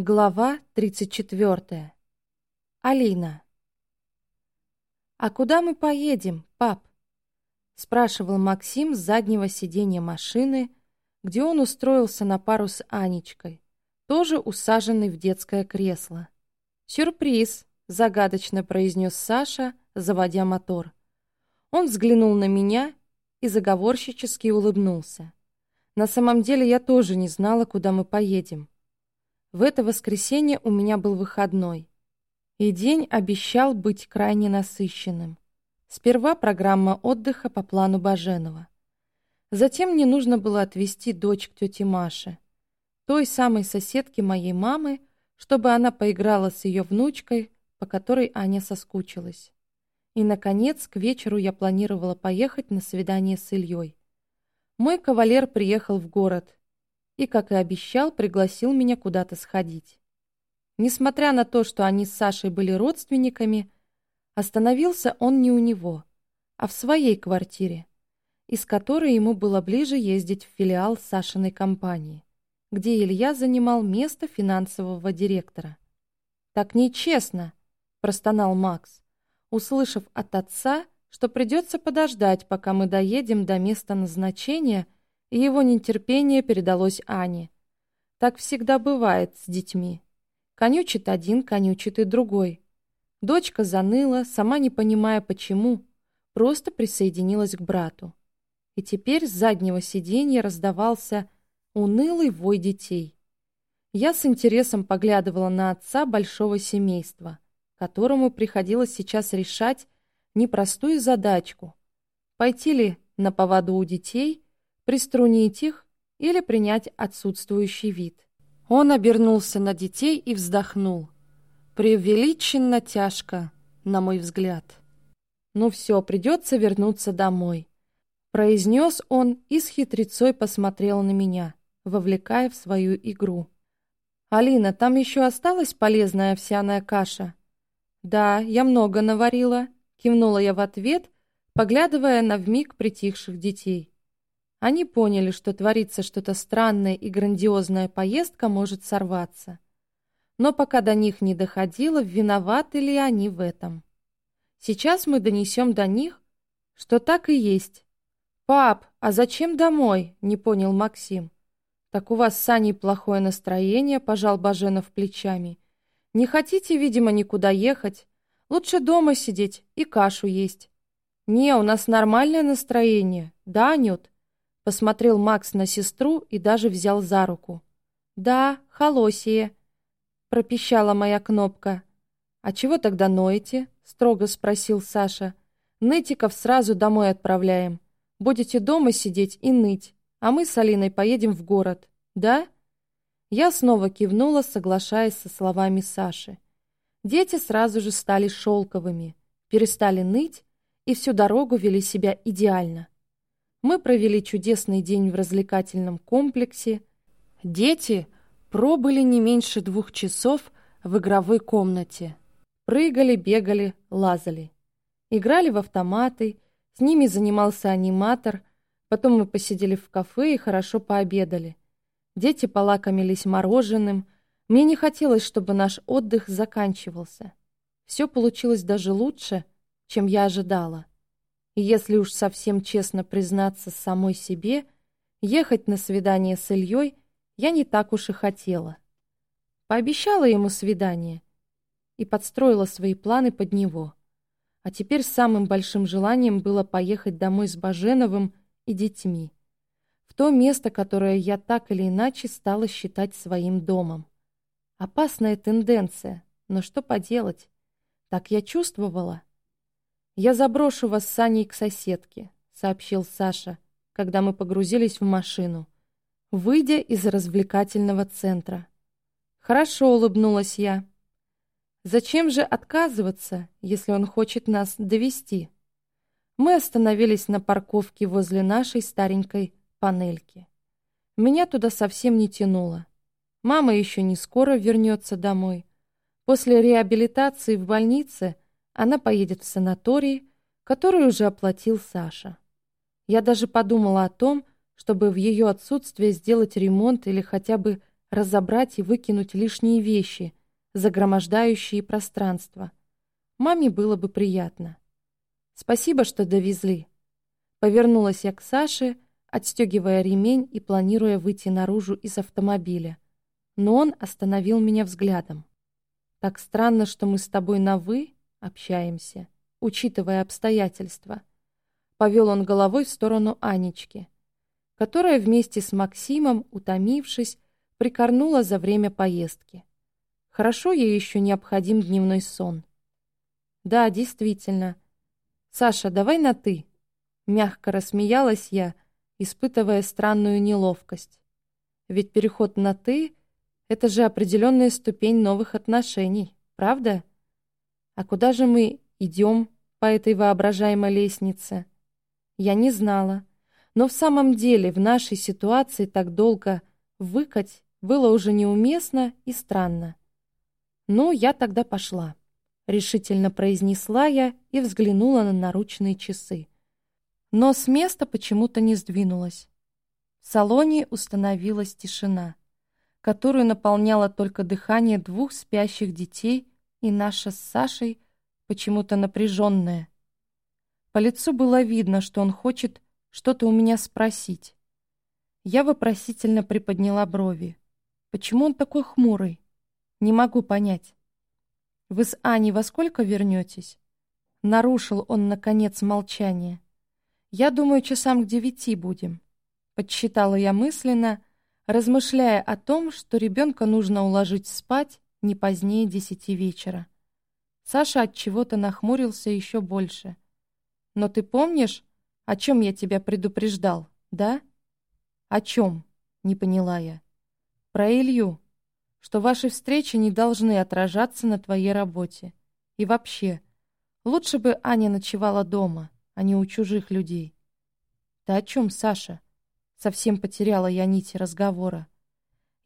Глава 34. Алина. «А куда мы поедем, пап?» — спрашивал Максим с заднего сиденья машины, где он устроился на пару с Анечкой, тоже усаженный в детское кресло. «Сюрприз!» — загадочно произнес Саша, заводя мотор. Он взглянул на меня и заговорщически улыбнулся. На самом деле я тоже не знала, куда мы поедем. В это воскресенье у меня был выходной, и день обещал быть крайне насыщенным. Сперва программа отдыха по плану Баженова. Затем мне нужно было отвезти дочь к тете Маше, той самой соседке моей мамы, чтобы она поиграла с ее внучкой, по которой Аня соскучилась. И, наконец, к вечеру я планировала поехать на свидание с Ильей. Мой кавалер приехал в город, и, как и обещал, пригласил меня куда-то сходить. Несмотря на то, что они с Сашей были родственниками, остановился он не у него, а в своей квартире, из которой ему было ближе ездить в филиал Сашиной компании, где Илья занимал место финансового директора. «Так нечестно!» — простонал Макс, услышав от отца, что придется подождать, пока мы доедем до места назначения — и его нетерпение передалось Ане. Так всегда бывает с детьми. Конючит один, конючит и другой. Дочка заныла, сама не понимая почему, просто присоединилась к брату. И теперь с заднего сиденья раздавался унылый вой детей. Я с интересом поглядывала на отца большого семейства, которому приходилось сейчас решать непростую задачку. Пойти ли на поводу у детей – приструнить их или принять отсутствующий вид. Он обернулся на детей и вздохнул. Преувеличенно тяжко, на мой взгляд. «Ну все, придется вернуться домой», — произнес он и с хитрецой посмотрел на меня, вовлекая в свою игру. «Алина, там еще осталась полезная овсяная каша?» «Да, я много наварила», — кивнула я в ответ, поглядывая на вмиг притихших детей. Они поняли, что творится что-то странное и грандиозная поездка может сорваться. Но пока до них не доходило, виноваты ли они в этом. Сейчас мы донесем до них, что так и есть. «Пап, а зачем домой?» — не понял Максим. «Так у вас с Аней плохое настроение», — пожал Баженов плечами. «Не хотите, видимо, никуда ехать? Лучше дома сидеть и кашу есть». «Не, у нас нормальное настроение. Да, Анют?» Посмотрел Макс на сестру и даже взял за руку. «Да, холосие», — пропищала моя кнопка. «А чего тогда ноете?» — строго спросил Саша. «Нытиков сразу домой отправляем. Будете дома сидеть и ныть, а мы с Алиной поедем в город. Да?» Я снова кивнула, соглашаясь со словами Саши. Дети сразу же стали шелковыми, перестали ныть и всю дорогу вели себя идеально. Мы провели чудесный день в развлекательном комплексе. Дети пробыли не меньше двух часов в игровой комнате. Прыгали, бегали, лазали. Играли в автоматы, с ними занимался аниматор, потом мы посидели в кафе и хорошо пообедали. Дети полакомились мороженым. Мне не хотелось, чтобы наш отдых заканчивался. Все получилось даже лучше, чем я ожидала. Если уж совсем честно признаться самой себе, ехать на свидание с Ильей я не так уж и хотела. Пообещала ему свидание и подстроила свои планы под него. А теперь самым большим желанием было поехать домой с Баженовым и детьми. В то место, которое я так или иначе стала считать своим домом. Опасная тенденция, но что поделать? Так я чувствовала. «Я заброшу вас с Аней к соседке», — сообщил Саша, когда мы погрузились в машину, выйдя из развлекательного центра. «Хорошо», — улыбнулась я. «Зачем же отказываться, если он хочет нас довести? Мы остановились на парковке возле нашей старенькой панельки. Меня туда совсем не тянуло. Мама еще не скоро вернется домой. После реабилитации в больнице — она поедет в санаторий, который уже оплатил Саша. Я даже подумала о том, чтобы в ее отсутствие сделать ремонт или хотя бы разобрать и выкинуть лишние вещи, загромождающие пространство. Маме было бы приятно. Спасибо, что довезли. Повернулась я к Саше, отстегивая ремень и планируя выйти наружу из автомобиля. Но он остановил меня взглядом. Так странно, что мы с тобой на «вы» общаемся, учитывая обстоятельства. Повел он головой в сторону Анечки, которая вместе с Максимом, утомившись, прикорнула за время поездки. Хорошо ей еще необходим дневной сон. Да, действительно. Саша, давай на «ты». Мягко рассмеялась я, испытывая странную неловкость. Ведь переход на «ты» — это же определенная ступень новых отношений, правда? А куда же мы идем по этой воображаемой лестнице? Я не знала. Но в самом деле в нашей ситуации так долго выкать было уже неуместно и странно. «Ну, я тогда пошла», — решительно произнесла я и взглянула на наручные часы. Но с места почему-то не сдвинулась. В салоне установилась тишина, которую наполняло только дыхание двух спящих детей и наша с Сашей почему-то напряженная. По лицу было видно, что он хочет что-то у меня спросить. Я вопросительно приподняла брови. Почему он такой хмурый? Не могу понять. Вы с Аней во сколько вернетесь? Нарушил он, наконец, молчание. Я думаю, часам к девяти будем. Подсчитала я мысленно, размышляя о том, что ребенка нужно уложить спать не позднее десяти вечера. Саша от чего-то нахмурился еще больше. Но ты помнишь, о чем я тебя предупреждал, да? О чем? Не поняла я. Про Илью. Что ваши встречи не должны отражаться на твоей работе. И вообще, лучше бы Аня ночевала дома, а не у чужих людей. Ты о чем, Саша? Совсем потеряла я нити разговора.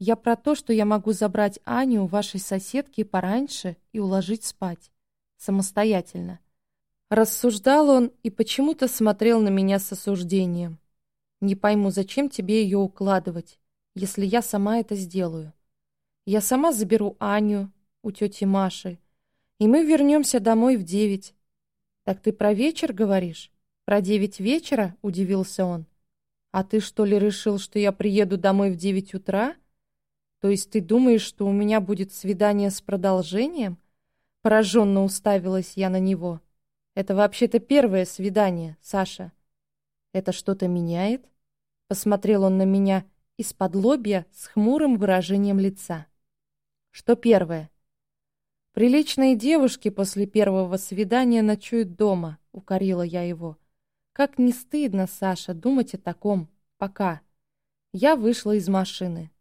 Я про то, что я могу забрать Аню у вашей соседки пораньше и уложить спать. Самостоятельно. Рассуждал он и почему-то смотрел на меня с осуждением. Не пойму, зачем тебе ее укладывать? если я сама это сделаю. Я сама заберу Аню у тети Маши, и мы вернемся домой в девять. Так ты про вечер говоришь? Про девять вечера? Удивился он. А ты что ли решил, что я приеду домой в девять утра? То есть ты думаешь, что у меня будет свидание с продолжением? Пораженно уставилась я на него. Это вообще-то первое свидание, Саша. Это что-то меняет? Посмотрел он на меня из-под лобья с хмурым выражением лица. Что первое? Приличные девушки после первого свидания ночуют дома, укорила я его. Как не стыдно, Саша, думать о таком. Пока. Я вышла из машины.